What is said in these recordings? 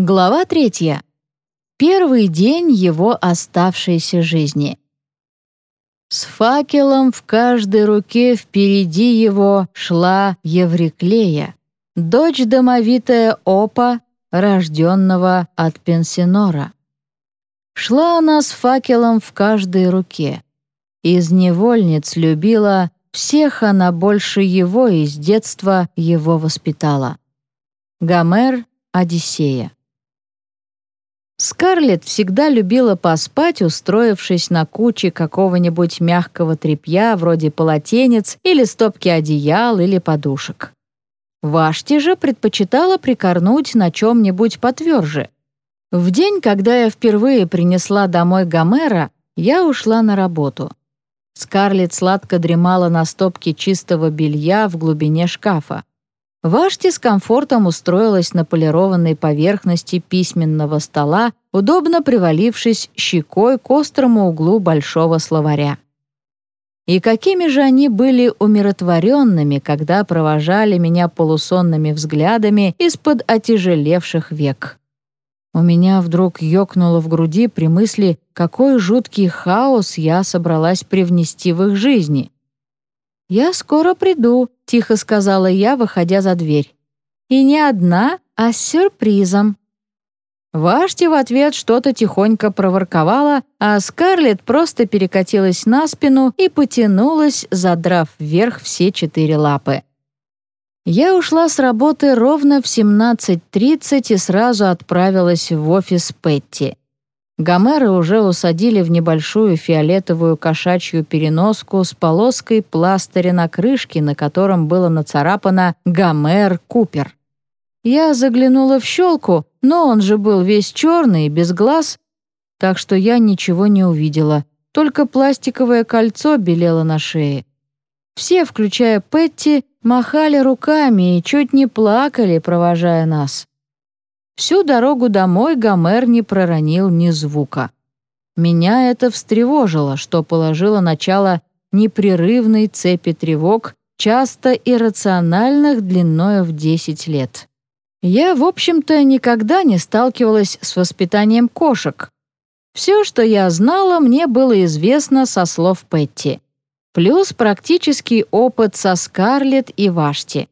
Глава третья. Первый день его оставшейся жизни. С факелом в каждой руке впереди его шла Евриклея, дочь домовитая Опа, рожденного от Пенсинора. Шла она с факелом в каждой руке. Из невольниц любила, всех она больше его из детства его воспитала. Гомер, Одиссея. Скарлетт всегда любила поспать, устроившись на куче какого-нибудь мягкого тряпья, вроде полотенец или стопки одеял или подушек. Вашти же предпочитала прикорнуть на чем-нибудь потверже. В день, когда я впервые принесла домой Гомера, я ушла на работу. Скарлетт сладко дремала на стопке чистого белья в глубине шкафа. Вашти с комфортом устроилась на полированной поверхности письменного стола, удобно привалившись щекой к острому углу большого словаря. И какими же они были умиротворенными, когда провожали меня полусонными взглядами из-под отяжелевших век. У меня вдруг ёкнуло в груди при мысли, какой жуткий хаос я собралась привнести в их жизни — «Я скоро приду», — тихо сказала я, выходя за дверь. «И не одна, а с сюрпризом». Вашти в ответ что-то тихонько проворковала, а Скарлетт просто перекатилась на спину и потянулась, задрав вверх все четыре лапы. Я ушла с работы ровно в 17.30 и сразу отправилась в офис Петти. Гомера уже усадили в небольшую фиолетовую кошачью переноску с полоской пластыря на крышке, на котором было нацарапано «Гомер Купер». Я заглянула в щелку, но он же был весь черный, без глаз, так что я ничего не увидела, только пластиковое кольцо белело на шее. Все, включая Петти, махали руками и чуть не плакали, провожая нас. Всю дорогу домой Гомер не проронил ни звука. Меня это встревожило, что положило начало непрерывной цепи тревог, часто иррациональных длиною в 10 лет. Я, в общем-то, никогда не сталкивалась с воспитанием кошек. Все, что я знала, мне было известно со слов Петти. Плюс практический опыт со Скарлетт и Вашти.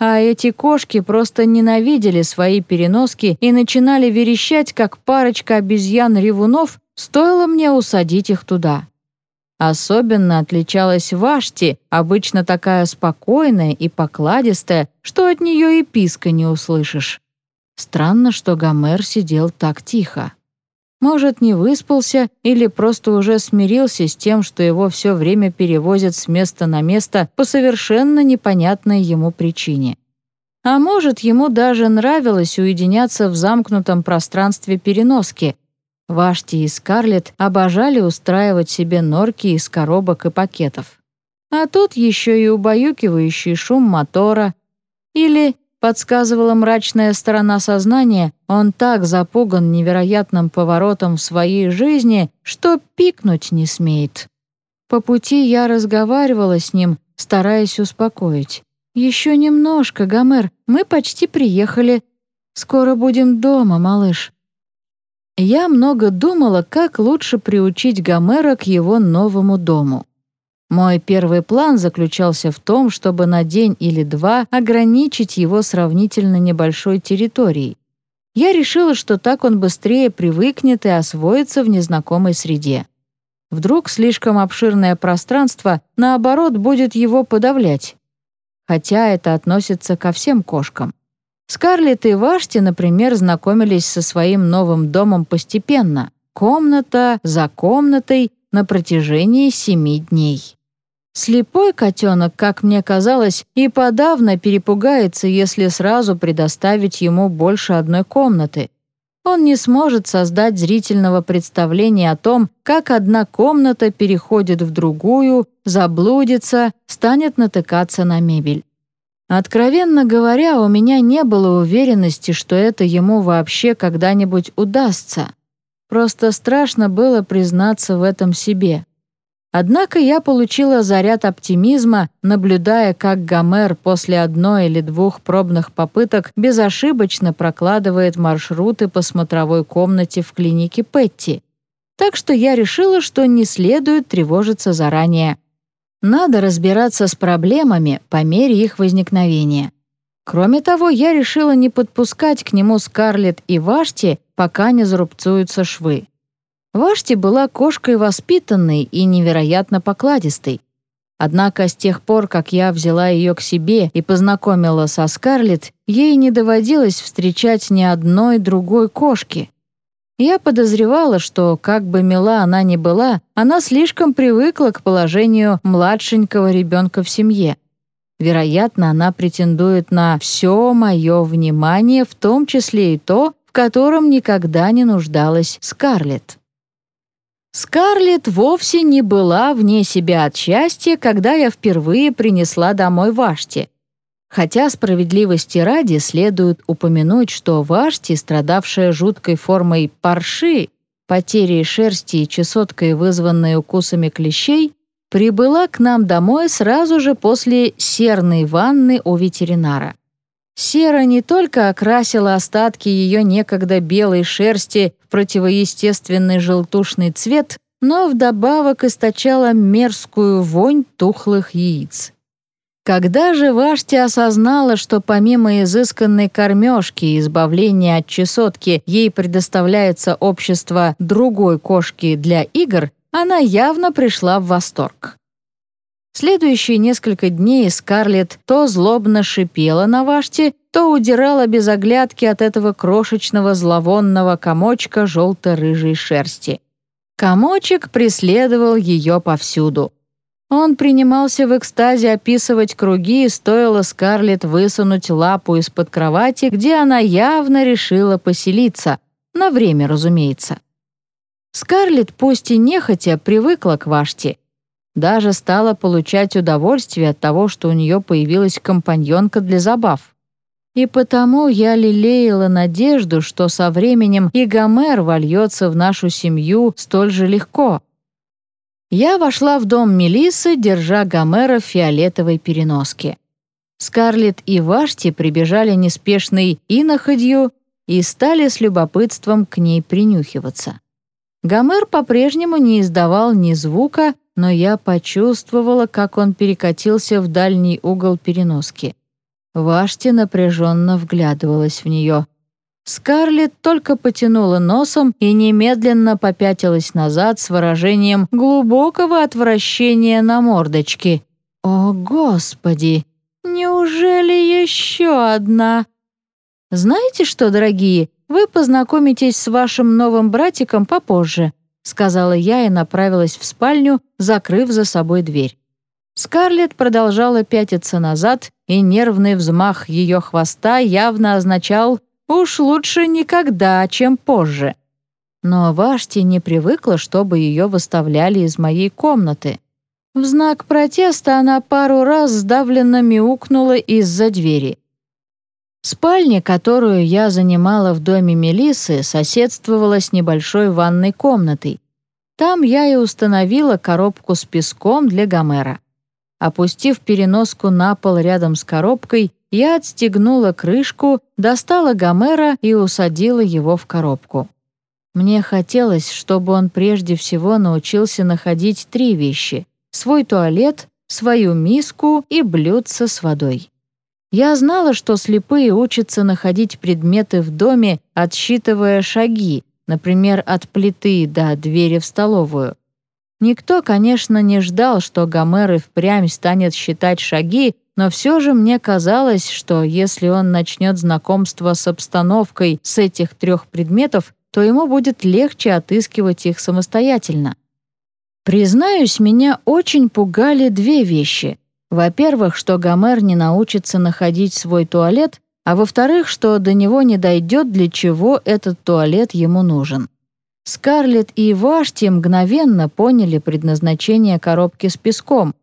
А эти кошки просто ненавидели свои переноски и начинали верещать, как парочка обезьян-ревунов, стоило мне усадить их туда. Особенно отличалась Вашти, обычно такая спокойная и покладистая, что от нее и писка не услышишь. Странно, что Гомер сидел так тихо. Может, не выспался или просто уже смирился с тем, что его все время перевозят с места на место по совершенно непонятной ему причине. А может, ему даже нравилось уединяться в замкнутом пространстве переноски. Вашти и Скарлетт обожали устраивать себе норки из коробок и пакетов. А тут еще и убаюкивающий шум мотора. Или подсказывала мрачная сторона сознания, он так запуган невероятным поворотом в своей жизни, что пикнуть не смеет. По пути я разговаривала с ним, стараясь успокоить. «Еще немножко, Гомер, мы почти приехали. Скоро будем дома, малыш». Я много думала, как лучше приучить Гомера к его новому дому. Мой первый план заключался в том, чтобы на день или два ограничить его сравнительно небольшой территорией. Я решила, что так он быстрее привыкнет и освоится в незнакомой среде. Вдруг слишком обширное пространство, наоборот, будет его подавлять. Хотя это относится ко всем кошкам. Скарлетт и Вашти, например, знакомились со своим новым домом постепенно, комната за комнатой на протяжении семи дней. Слепой котенок, как мне казалось, и подавно перепугается, если сразу предоставить ему больше одной комнаты. Он не сможет создать зрительного представления о том, как одна комната переходит в другую, заблудится, станет натыкаться на мебель. Откровенно говоря, у меня не было уверенности, что это ему вообще когда-нибудь удастся. Просто страшно было признаться в этом себе. Однако я получила заряд оптимизма, наблюдая, как Гомер после одной или двух пробных попыток безошибочно прокладывает маршруты по смотровой комнате в клинике Петти. Так что я решила, что не следует тревожиться заранее. Надо разбираться с проблемами по мере их возникновения. Кроме того, я решила не подпускать к нему Скарлетт и Вашти, пока не зарубцуются швы. Вашти была кошкой воспитанной и невероятно покладистой. Однако с тех пор, как я взяла ее к себе и познакомила со Скарлетт, ей не доводилось встречать ни одной другой кошки. Я подозревала, что, как бы мила она ни была, она слишком привыкла к положению младшенького ребенка в семье. Вероятно, она претендует на все мое внимание, в том числе и то, в котором никогда не нуждалась Скарлетт. Скарлетт вовсе не была вне себя от счастья, когда я впервые принесла домой Вашти. Хотя справедливости ради следует упомянуть, что Вашти, страдавшая жуткой формой парши, потерей шерсти и чесоткой, вызванной укусами клещей, прибыла к нам домой сразу же после серной ванны у ветеринара. Сера не только окрасила остатки ее некогда белой шерсти в противоестественный желтушный цвет, но вдобавок источала мерзкую вонь тухлых яиц. Когда же Вашти осознала, что помимо изысканной кормежки и избавления от чесотки ей предоставляется общество другой кошки для игр, она явно пришла в восторг. Следующие несколько дней Скарлетт то злобно шипела на Ваште, то удирала без оглядки от этого крошечного зловонного комочка желто-рыжей шерсти. Комочек преследовал ее повсюду. Он принимался в экстазе описывать круги, и стоило Скарлетт высунуть лапу из-под кровати, где она явно решила поселиться. На время, разумеется. Скарлетт, пусть и нехотя, привыкла к Ваште — даже стала получать удовольствие от того, что у нее появилась компаньонка для забав. И потому я лелеяла надежду, что со временем и Гомер вольется в нашу семью столь же легко. Я вошла в дом Мелисы, держа Гомера в фиолетовой переноске. Скарлетт и Вашти прибежали неспешной иноходью и стали с любопытством к ней принюхиваться. Гомер по-прежнему не издавал ни звука, но я почувствовала, как он перекатился в дальний угол переноски. Вашти напряженно вглядывалась в нее. Скарлетт только потянула носом и немедленно попятилась назад с выражением глубокого отвращения на мордочке. «О, Господи! Неужели еще одна?» «Знаете что, дорогие, вы познакомитесь с вашим новым братиком попозже», сказала я и направилась в спальню, закрыв за собой дверь. Скарлетт продолжала пятиться назад, и нервный взмах ее хвоста явно означал «уж лучше никогда, чем позже». Но Вашти не привыкла, чтобы ее выставляли из моей комнаты. В знак протеста она пару раз сдавленно мяукнула из-за двери. Спальня, которую я занимала в доме Мелисы, соседствовала с небольшой ванной комнатой. Там я и установила коробку с песком для Гомера. Опустив переноску на пол рядом с коробкой, я отстегнула крышку, достала Гомера и усадила его в коробку. Мне хотелось, чтобы он прежде всего научился находить три вещи — свой туалет, свою миску и блюдце с водой. Я знала, что слепые учатся находить предметы в доме, отсчитывая шаги, например, от плиты до двери в столовую. Никто, конечно, не ждал, что Гомер и впрямь станет считать шаги, но все же мне казалось, что если он начнет знакомство с обстановкой с этих трех предметов, то ему будет легче отыскивать их самостоятельно. Признаюсь, меня очень пугали две вещи — во-первых, что Гомер не научится находить свой туалет, а во-вторых, что до него не дойдет, для чего этот туалет ему нужен. Скарлетт и Вашти мгновенно поняли предназначение коробки с песком.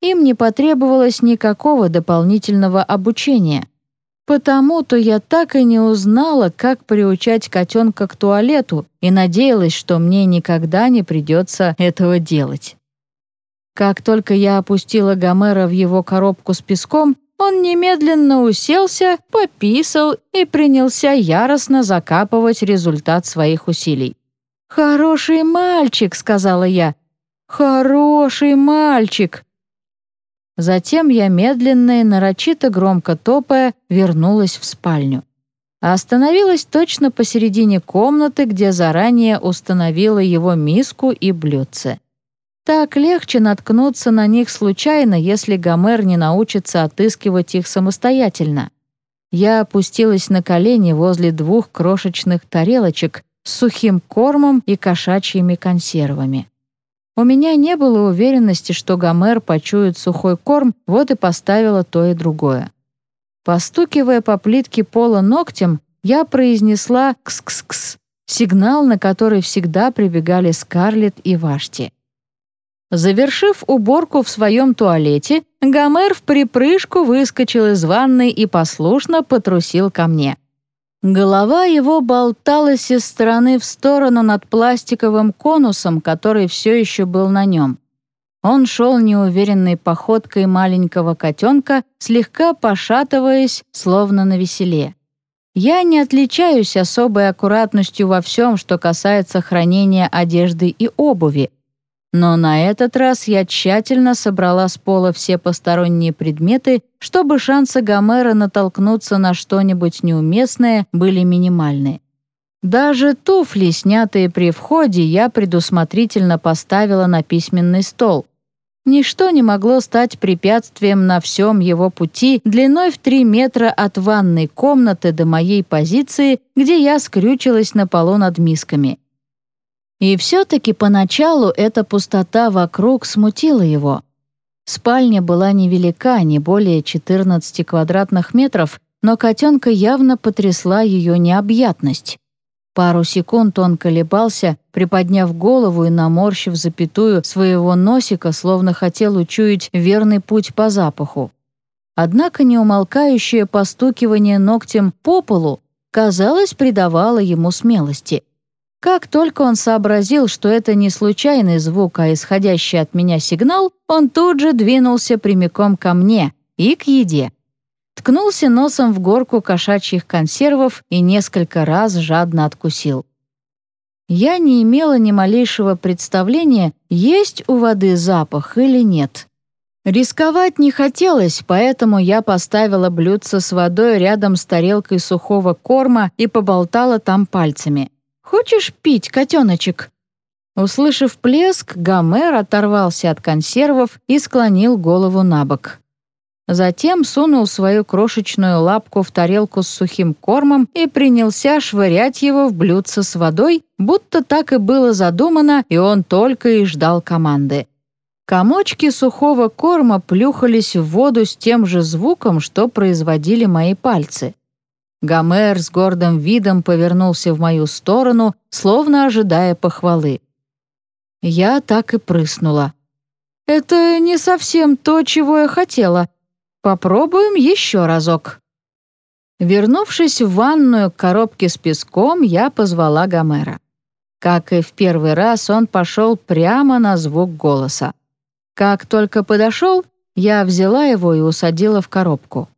Им не потребовалось никакого дополнительного обучения. Потому-то я так и не узнала, как приучать котенка к туалету, и надеялась, что мне никогда не придется этого делать. Как только я опустила Гомера в его коробку с песком, он немедленно уселся, пописал и принялся яростно закапывать результат своих усилий. «Хороший мальчик», — сказала я. «Хороший мальчик». Затем я медленно и нарочито громко топая вернулась в спальню. Остановилась точно посередине комнаты, где заранее установила его миску и блюдце. Так легче наткнуться на них случайно, если Гомер не научится отыскивать их самостоятельно. Я опустилась на колени возле двух крошечных тарелочек с сухим кормом и кошачьими консервами. У меня не было уверенности, что Гомер почует сухой корм, вот и поставила то и другое. Постукивая по плитке пола ногтем, я произнесла «кс-кс-кс», сигнал, на который всегда прибегали Скарлетт и Вашти. Завершив уборку в своем туалете, Гомер в припрыжку выскочил из ванной и послушно потрусил ко мне. Голова его болталась из стороны в сторону над пластиковым конусом, который все еще был на нем. Он шел неуверенной походкой маленького котенка, слегка пошатываясь, словно на веселе. Я не отличаюсь особой аккуратностью во всем, что касается хранения одежды и обуви, но на этот раз я тщательно собрала с пола все посторонние предметы, чтобы шансы Гомера натолкнуться на что-нибудь неуместное были минимальны. Даже туфли, снятые при входе, я предусмотрительно поставила на письменный стол. Ничто не могло стать препятствием на всем его пути длиной в три метра от ванной комнаты до моей позиции, где я скрючилась на полу над мисками. И все-таки поначалу эта пустота вокруг смутила его. Спальня была невелика, не более 14 квадратных метров, но котенка явно потрясла ее необъятность. Пару секунд он колебался, приподняв голову и наморщив запятую своего носика, словно хотел учуять верный путь по запаху. Однако неумолкающее постукивание ногтем по полу, казалось, придавало ему смелости. Как только он сообразил, что это не случайный звук, а исходящий от меня сигнал, он тут же двинулся прямиком ко мне и к еде. Ткнулся носом в горку кошачьих консервов и несколько раз жадно откусил. Я не имела ни малейшего представления, есть у воды запах или нет. Рисковать не хотелось, поэтому я поставила блюдце с водой рядом с тарелкой сухого корма и поболтала там пальцами. Хочешь пить, котеночек?» Услышав плеск, Гомер оторвался от консервов и склонил голову на бок. Затем сунул свою крошечную лапку в тарелку с сухим кормом и принялся швырять его в блюдце с водой, будто так и было задумано, и он только и ждал команды. Комочки сухого корма плюхались в воду с тем же звуком, что производили мои пальцы. Гомер с гордым видом повернулся в мою сторону, словно ожидая похвалы. Я так и прыснула. «Это не совсем то, чего я хотела. Попробуем еще разок». Вернувшись в ванную к коробке с песком, я позвала Гомера. Как и в первый раз, он пошел прямо на звук голоса. Как только подошел, я взяла его и усадила в коробку.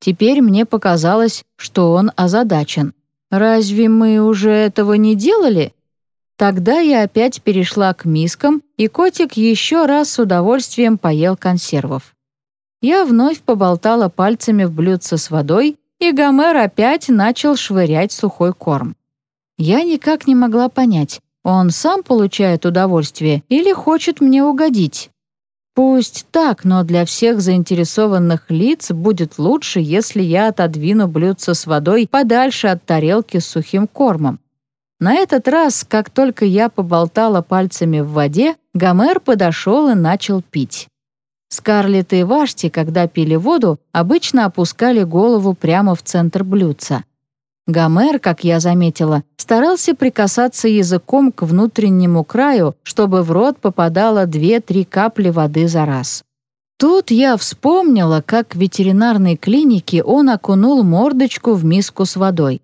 Теперь мне показалось, что он озадачен. «Разве мы уже этого не делали?» Тогда я опять перешла к мискам, и котик еще раз с удовольствием поел консервов. Я вновь поболтала пальцами в блюдце с водой, и Гомер опять начал швырять сухой корм. Я никак не могла понять, он сам получает удовольствие или хочет мне угодить. Пусть так, но для всех заинтересованных лиц будет лучше, если я отодвину блюдце с водой подальше от тарелки с сухим кормом. На этот раз, как только я поболтала пальцами в воде, Гомер подошел и начал пить. Скарлетт и Вашти, когда пили воду, обычно опускали голову прямо в центр блюдца. Гомер, как я заметила, старался прикасаться языком к внутреннему краю, чтобы в рот попадало 2-3 капли воды за раз. Тут я вспомнила, как в ветеринарной клинике он окунул мордочку в миску с водой.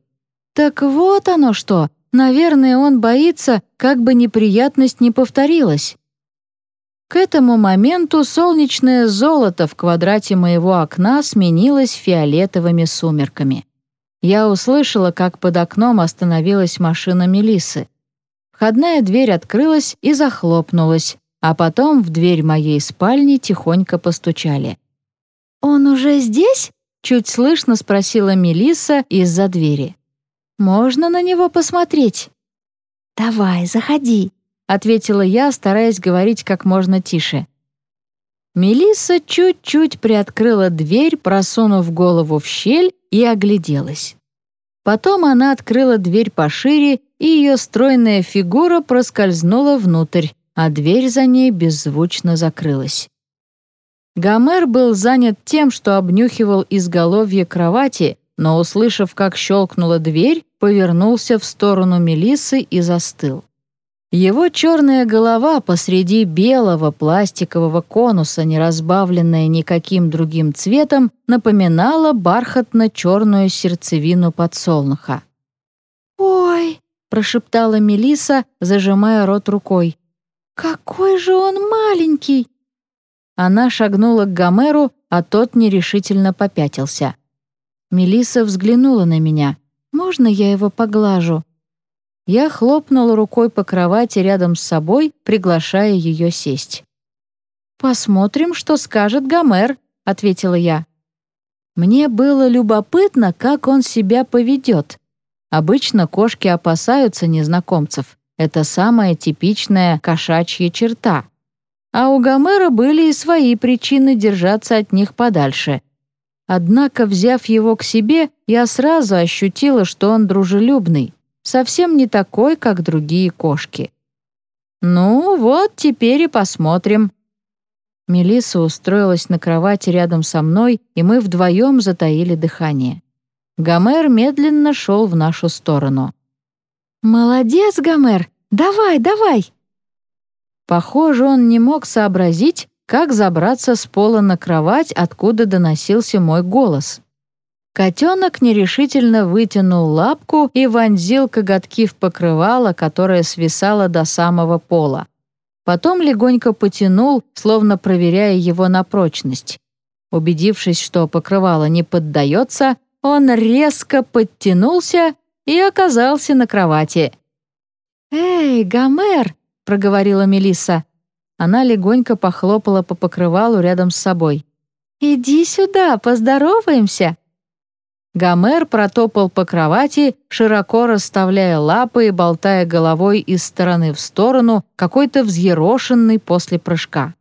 Так вот оно что, наверное, он боится, как бы неприятность не повторилась. К этому моменту солнечное золото в квадрате моего окна сменилось фиолетовыми сумерками. Я услышала, как под окном остановилась машина Мелисы. Входная дверь открылась и захлопнулась, а потом в дверь моей спальни тихонько постучали. «Он уже здесь?» — чуть слышно спросила Мелиса из-за двери. «Можно на него посмотреть?» «Давай, заходи», — ответила я, стараясь говорить как можно тише. Мелисса чуть-чуть приоткрыла дверь, просунув голову в щель, и огляделась. Потом она открыла дверь пошире, и ее стройная фигура проскользнула внутрь, а дверь за ней беззвучно закрылась. Гомер был занят тем, что обнюхивал изголовье кровати, но, услышав, как щелкнула дверь, повернулся в сторону Мелисы и застыл. Его черная голова посреди белого пластикового конуса, не разбавленная никаким другим цветом, напоминала бархатно-черную сердцевину подсолнуха. «Ой!» — прошептала Мелиса, зажимая рот рукой. «Какой же он маленький!» Она шагнула к Гомеру, а тот нерешительно попятился. Мелиса взглянула на меня. «Можно я его поглажу?» Я хлопнула рукой по кровати рядом с собой, приглашая ее сесть. «Посмотрим, что скажет Гомер», — ответила я. Мне было любопытно, как он себя поведет. Обычно кошки опасаются незнакомцев. Это самая типичная кошачья черта. А у Гомера были и свои причины держаться от них подальше. Однако, взяв его к себе, я сразу ощутила, что он дружелюбный совсем не такой, как другие кошки. «Ну, вот теперь и посмотрим». Мелисса устроилась на кровати рядом со мной, и мы вдвоем затаили дыхание. Гомер медленно шел в нашу сторону. «Молодец, Гомер! Давай, давай!» Похоже, он не мог сообразить, как забраться с пола на кровать, откуда доносился мой голос. Котенок нерешительно вытянул лапку и вонзил коготки в покрывало, которое свисало до самого пола. Потом легонько потянул, словно проверяя его на прочность. Убедившись, что покрывало не поддается, он резко подтянулся и оказался на кровати. «Эй, Гомер!» — проговорила Мелисса. Она легонько похлопала по покрывалу рядом с собой. «Иди сюда, поздороваемся!» Гомер протопал по кровати, широко расставляя лапы и болтая головой из стороны в сторону, какой-то взъерошенный после прыжка.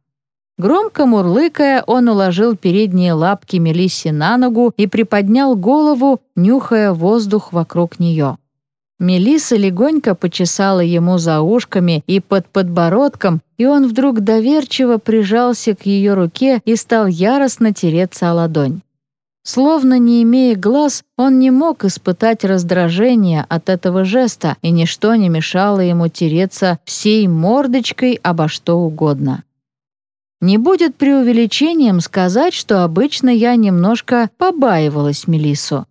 Громко мурлыкая, он уложил передние лапки Мелисси на ногу и приподнял голову, нюхая воздух вокруг нее. Мелисса легонько почесала ему за ушками и под подбородком, и он вдруг доверчиво прижался к ее руке и стал яростно тереться о ладонь. Словно не имея глаз, он не мог испытать раздражения от этого жеста, и ничто не мешало ему тереться всей мордочкой обо что угодно. Не будет преувеличением сказать, что обычно я немножко побаивалась Мелису.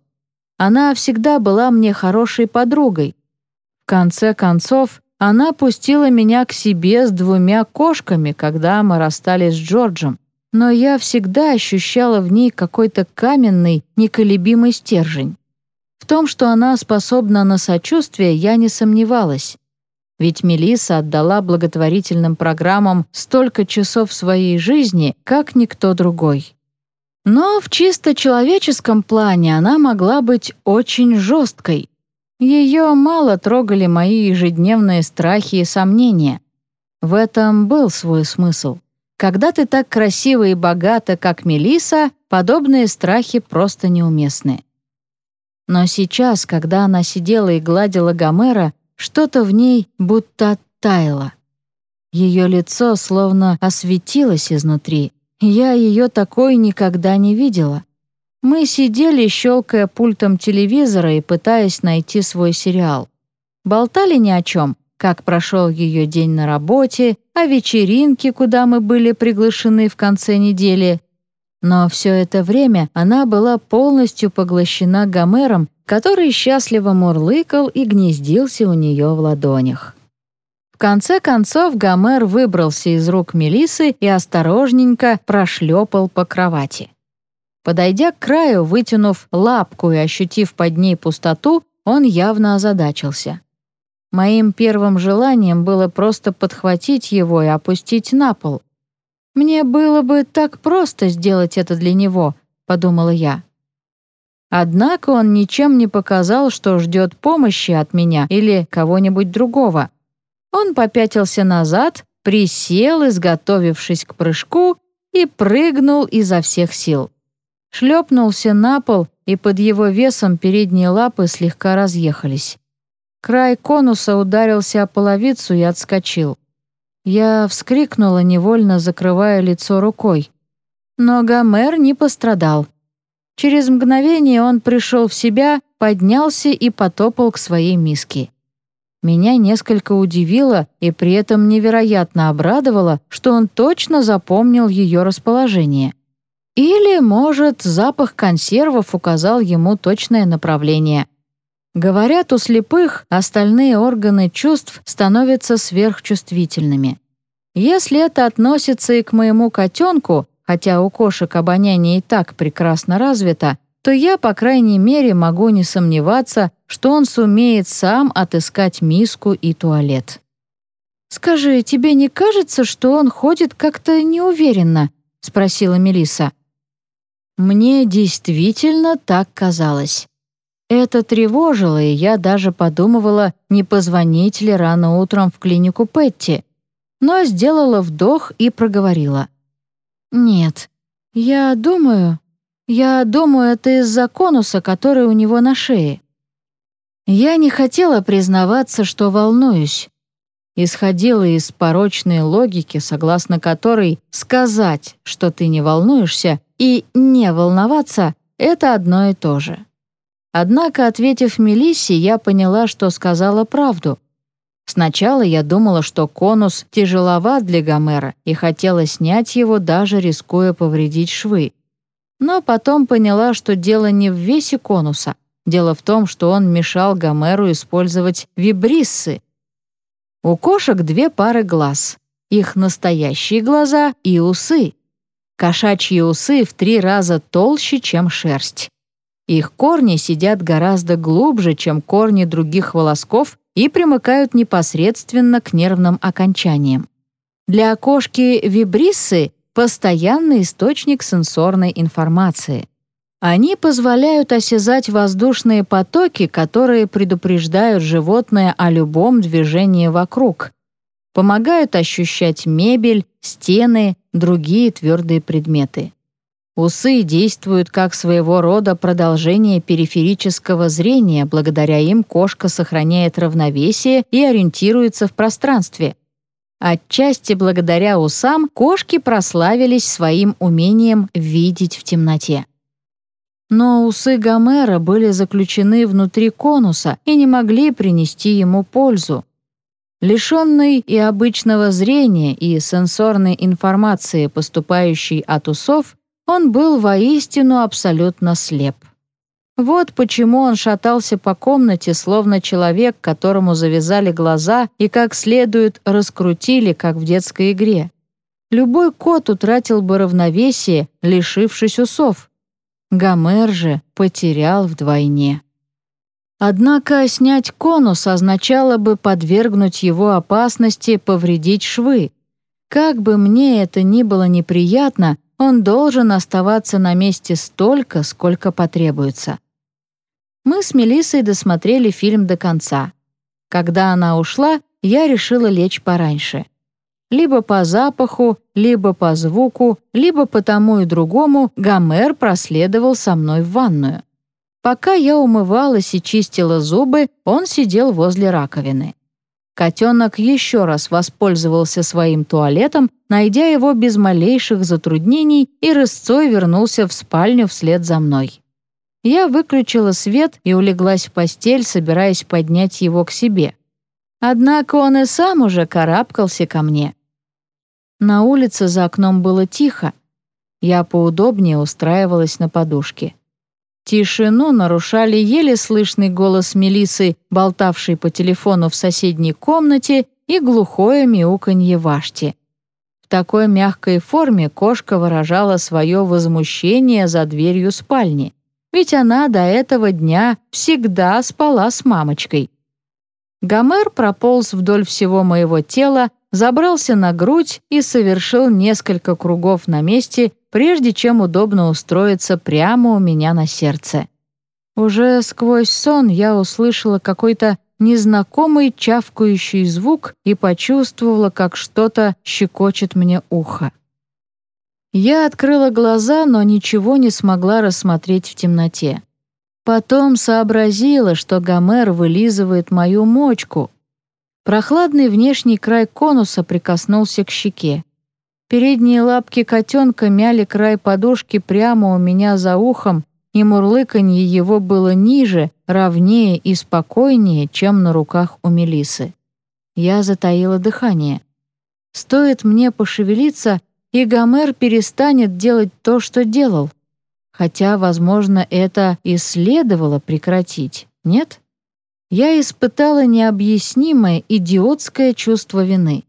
Она всегда была мне хорошей подругой. В конце концов, она пустила меня к себе с двумя кошками, когда мы расстались с Джорджем но я всегда ощущала в ней какой-то каменный, неколебимый стержень. В том, что она способна на сочувствие, я не сомневалась. Ведь Мелиса отдала благотворительным программам столько часов своей жизни, как никто другой. Но в чисто человеческом плане она могла быть очень жесткой. Ее мало трогали мои ежедневные страхи и сомнения. В этом был свой смысл. Когда ты так красива и богата, как Мелиса, подобные страхи просто неуместны. Но сейчас, когда она сидела и гладила Гомера, что-то в ней будто оттаяло. Ее лицо словно осветилось изнутри. Я ее такой никогда не видела. Мы сидели, щелкая пультом телевизора и пытаясь найти свой сериал. Болтали ни о чем, как прошел ее день на работе, о вечеринке, куда мы были приглашены в конце недели. Но все это время она была полностью поглощена Гомером, который счастливо мурлыкал и гнездился у нее в ладонях. В конце концов Гомер выбрался из рук Мелисы и осторожненько прошлепал по кровати. Подойдя к краю, вытянув лапку и ощутив под ней пустоту, он явно озадачился. Моим первым желанием было просто подхватить его и опустить на пол. «Мне было бы так просто сделать это для него», — подумала я. Однако он ничем не показал, что ждет помощи от меня или кого-нибудь другого. Он попятился назад, присел, изготовившись к прыжку, и прыгнул изо всех сил. Шлепнулся на пол, и под его весом передние лапы слегка разъехались. Край конуса ударился о половицу и отскочил. Я вскрикнула, невольно закрывая лицо рукой. Но Гомер не пострадал. Через мгновение он пришел в себя, поднялся и потопал к своей миске. Меня несколько удивило и при этом невероятно обрадовало, что он точно запомнил ее расположение. Или, может, запах консервов указал ему точное направление. Говорят, у слепых остальные органы чувств становятся сверхчувствительными. Если это относится и к моему котенку, хотя у кошек обоняние и так прекрасно развито, то я, по крайней мере, могу не сомневаться, что он сумеет сам отыскать миску и туалет. «Скажи, тебе не кажется, что он ходит как-то неуверенно?» — спросила Мелиса. Мне действительно так казалось. Это тревожило, и я даже подумывала, не позвонить ли рано утром в клинику Петти, но сделала вдох и проговорила. «Нет, я думаю, я думаю, это из-за конуса, который у него на шее». Я не хотела признаваться, что волнуюсь. Исходила из порочной логики, согласно которой сказать, что ты не волнуешься, и не волноваться — это одно и то же. Однако, ответив Мелиссе, я поняла, что сказала правду. Сначала я думала, что конус тяжеловат для Гомера и хотела снять его, даже рискуя повредить швы. Но потом поняла, что дело не в весе конуса. Дело в том, что он мешал Гомеру использовать вибриссы. У кошек две пары глаз. Их настоящие глаза и усы. Кошачьи усы в три раза толще, чем шерсть. Их корни сидят гораздо глубже, чем корни других волосков и примыкают непосредственно к нервным окончаниям. Для кошки вибриссы — постоянный источник сенсорной информации. Они позволяют осязать воздушные потоки, которые предупреждают животное о любом движении вокруг, помогают ощущать мебель, стены, другие твердые предметы. Усы действуют как своего рода продолжение периферического зрения, благодаря им кошка сохраняет равновесие и ориентируется в пространстве. Отчасти благодаря усам кошки прославились своим умением видеть в темноте. Но усы Гомера были заключены внутри конуса и не могли принести ему пользу. Лишенный и обычного зрения, и сенсорной информации, поступающей от усов, он был воистину абсолютно слеп. Вот почему он шатался по комнате, словно человек, которому завязали глаза и как следует раскрутили, как в детской игре. Любой кот утратил бы равновесие, лишившись усов. Гомер же потерял вдвойне. Однако снять конус означало бы подвергнуть его опасности повредить швы. Как бы мне это ни было неприятно, он должен оставаться на месте столько, сколько потребуется. Мы с Мелиссой досмотрели фильм до конца. Когда она ушла, я решила лечь пораньше. Либо по запаху, либо по звуку, либо по тому и другому Гомер проследовал со мной в ванную. Пока я умывалась и чистила зубы, он сидел возле раковины. Котенок еще раз воспользовался своим туалетом, найдя его без малейших затруднений, и рысцой вернулся в спальню вслед за мной. Я выключила свет и улеглась в постель, собираясь поднять его к себе. Однако он и сам уже карабкался ко мне. На улице за окном было тихо. Я поудобнее устраивалась на подушке. Тишину нарушали еле слышный голос Мелисы, болтавшей по телефону в соседней комнате, и глухое мяуканье Вашти. В такой мягкой форме кошка выражала свое возмущение за дверью спальни, ведь она до этого дня всегда спала с мамочкой. Гомер прополз вдоль всего моего тела, забрался на грудь и совершил несколько кругов на месте, прежде чем удобно устроиться прямо у меня на сердце. Уже сквозь сон я услышала какой-то незнакомый чавкающий звук и почувствовала, как что-то щекочет мне ухо. Я открыла глаза, но ничего не смогла рассмотреть в темноте. Потом сообразила, что Гомер вылизывает мою мочку. Прохладный внешний край конуса прикоснулся к щеке. Передние лапки котенка мяли край подушки прямо у меня за ухом, и мурлыканье его было ниже, ровнее и спокойнее, чем на руках у Мелисы. Я затаила дыхание. Стоит мне пошевелиться, и Гомер перестанет делать то, что делал. Хотя, возможно, это и следовало прекратить, нет? Я испытала необъяснимое идиотское чувство вины.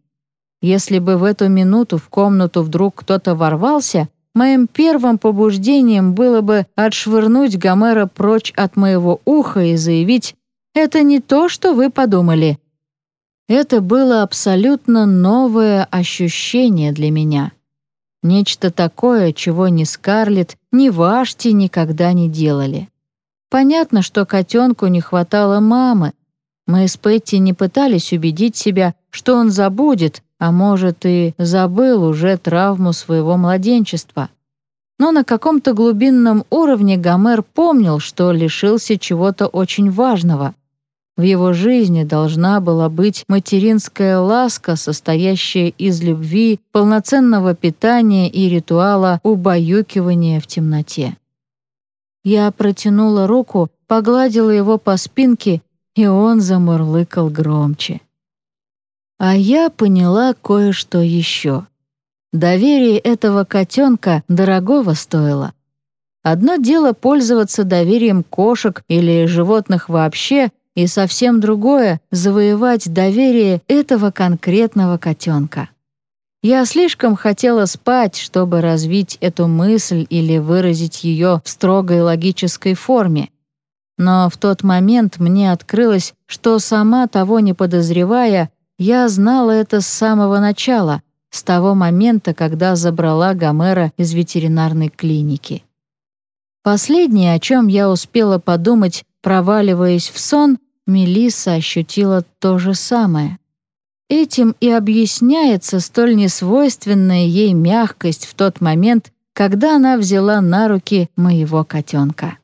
Если бы в эту минуту в комнату вдруг кто-то ворвался, моим первым побуждением было бы отшвырнуть Гомера прочь от моего уха и заявить «Это не то, что вы подумали». Это было абсолютно новое ощущение для меня. Нечто такое, чего ни Скарлетт, ни Вашти никогда не делали. Понятно, что котенку не хватало мамы. Мы с Петти не пытались убедить себя, что он забудет, а может и забыл уже травму своего младенчества. Но на каком-то глубинном уровне Гомер помнил, что лишился чего-то очень важного. В его жизни должна была быть материнская ласка, состоящая из любви, полноценного питания и ритуала убаюкивания в темноте. Я протянула руку, погладила его по спинке, и он замурлыкал громче. А я поняла кое-что еще. Доверие этого котенка дорогого стоило. Одно дело пользоваться доверием кошек или животных вообще, и совсем другое — завоевать доверие этого конкретного котенка. Я слишком хотела спать, чтобы развить эту мысль или выразить ее в строгой логической форме. Но в тот момент мне открылось, что сама того не подозревая, я знала это с самого начала, с того момента, когда забрала Гомера из ветеринарной клиники. Последнее, о чем я успела подумать, проваливаясь в сон, Мелисса ощутила то же самое. Этим и объясняется столь несвойственная ей мягкость в тот момент, когда она взяла на руки моего котенка.